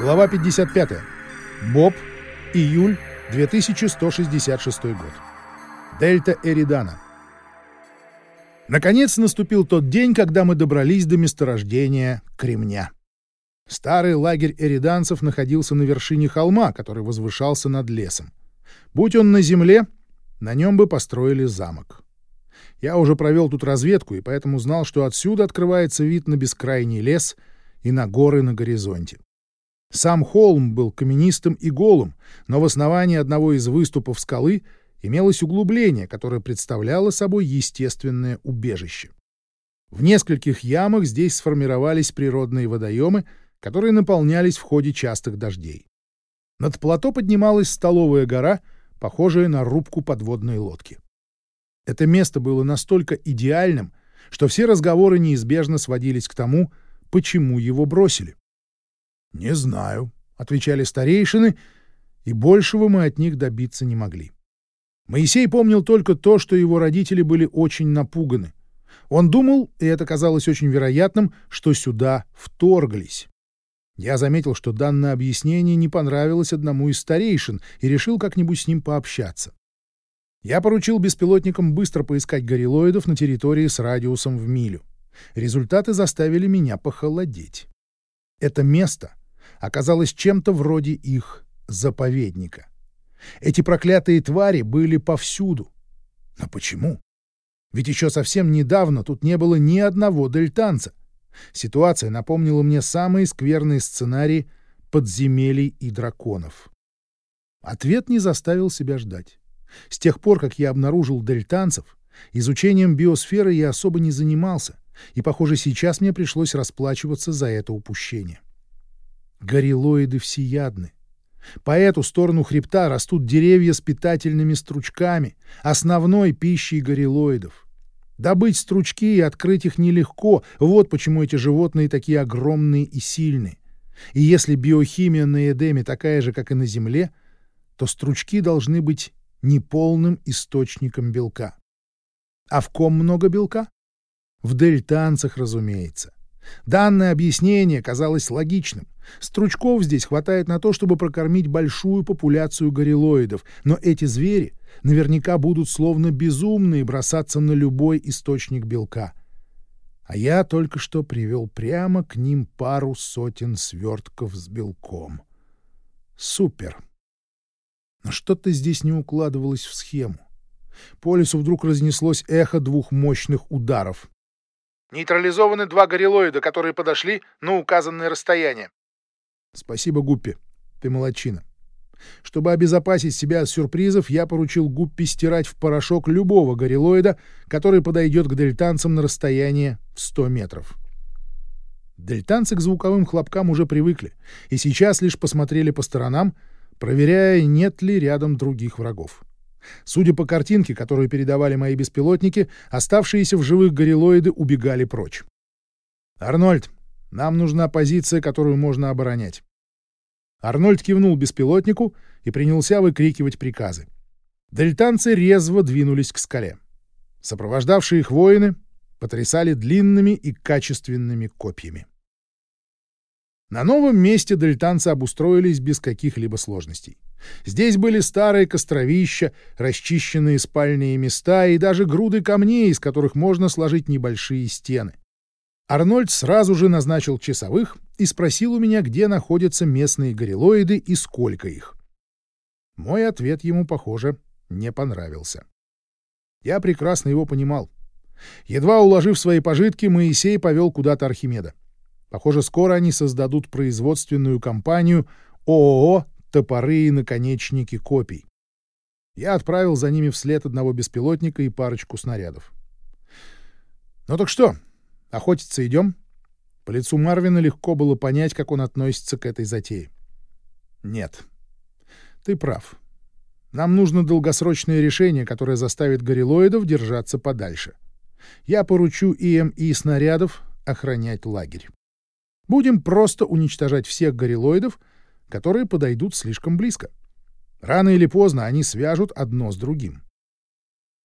Глава 55. Боб. Июль 2166 год. Дельта Эридана. Наконец наступил тот день, когда мы добрались до месторождения кремня. Старый лагерь эриданцев находился на вершине холма, который возвышался над лесом. Будь он на земле, на нем бы построили замок. Я уже провел тут разведку, и поэтому знал, что отсюда открывается вид на бескрайний лес и на горы на горизонте. Сам холм был каменистым и голым, но в основании одного из выступов скалы имелось углубление, которое представляло собой естественное убежище. В нескольких ямах здесь сформировались природные водоемы, которые наполнялись в ходе частых дождей. Над плато поднималась столовая гора, похожая на рубку подводной лодки. Это место было настолько идеальным, что все разговоры неизбежно сводились к тому, почему его бросили. «Не знаю», — отвечали старейшины, и большего мы от них добиться не могли. Моисей помнил только то, что его родители были очень напуганы. Он думал, и это казалось очень вероятным, что сюда вторглись. Я заметил, что данное объяснение не понравилось одному из старейшин и решил как-нибудь с ним пообщаться. Я поручил беспилотникам быстро поискать горилоидов на территории с радиусом в милю. Результаты заставили меня похолодеть. Это место оказалось чем-то вроде их заповедника. Эти проклятые твари были повсюду. Но почему? Ведь еще совсем недавно тут не было ни одного дельтанца. Ситуация напомнила мне самые скверные сценарии подземелий и драконов. Ответ не заставил себя ждать. С тех пор, как я обнаружил дельтанцев, изучением биосферы я особо не занимался, и, похоже, сейчас мне пришлось расплачиваться за это упущение. Горилоиды всеядны. По эту сторону хребта растут деревья с питательными стручками, основной пищей горилоидов. Добыть стручки и открыть их нелегко, вот почему эти животные такие огромные и сильные. И если биохимия на Эдеме такая же, как и на Земле, то стручки должны быть неполным источником белка. А в ком много белка? В дельтанцах, разумеется. Данное объяснение казалось логичным. Стручков здесь хватает на то, чтобы прокормить большую популяцию горилоидов, но эти звери наверняка будут словно безумные бросаться на любой источник белка. А я только что привел прямо к ним пару сотен свертков с белком. Супер! Но что-то здесь не укладывалось в схему. По лесу вдруг разнеслось эхо двух мощных ударов. Нейтрализованы два горилоида, которые подошли на указанное расстояние. Спасибо, Гуппи. Ты молодчина. Чтобы обезопасить себя от сюрпризов, я поручил Гуппи стирать в порошок любого горилоида, который подойдет к дельтанцам на расстояние в 100 метров. Дельтанцы к звуковым хлопкам уже привыкли, и сейчас лишь посмотрели по сторонам, проверяя, нет ли рядом других врагов. Судя по картинке, которую передавали мои беспилотники, оставшиеся в живых горилоиды убегали прочь. «Арнольд, нам нужна позиция, которую можно оборонять». Арнольд кивнул беспилотнику и принялся выкрикивать приказы. Дельтанцы резво двинулись к скале. Сопровождавшие их воины потрясали длинными и качественными копьями. На новом месте дельтанцы обустроились без каких-либо сложностей. Здесь были старые костровища, расчищенные спальные места и даже груды камней, из которых можно сложить небольшие стены. Арнольд сразу же назначил часовых и спросил у меня, где находятся местные горилоиды и сколько их. Мой ответ ему, похоже, не понравился. Я прекрасно его понимал. Едва уложив свои пожитки, Моисей повел куда-то Архимеда. Похоже, скоро они создадут производственную компанию ООО топоры и наконечники копий. Я отправил за ними вслед одного беспилотника и парочку снарядов. «Ну так что, охотиться идем?» По лицу Марвина легко было понять, как он относится к этой затее. «Нет. Ты прав. Нам нужно долгосрочное решение, которое заставит горилоидов держаться подальше. Я поручу ИМИ снарядов охранять лагерь. Будем просто уничтожать всех горилоидов, которые подойдут слишком близко. Рано или поздно они свяжут одно с другим.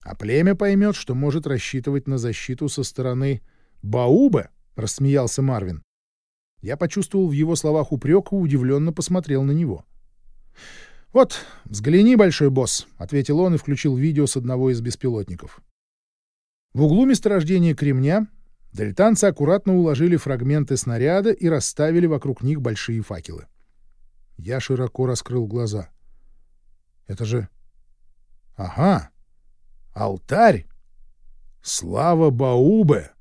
А племя поймет, что может рассчитывать на защиту со стороны Баубе, — рассмеялся Марвин. Я почувствовал в его словах упрек и удивленно посмотрел на него. «Вот, взгляни, большой босс», — ответил он и включил видео с одного из беспилотников. В углу месторождения кремня дельтанцы аккуратно уложили фрагменты снаряда и расставили вокруг них большие факелы. Я широко раскрыл глаза. «Это же... Ага! Алтарь! Слава Баубе!»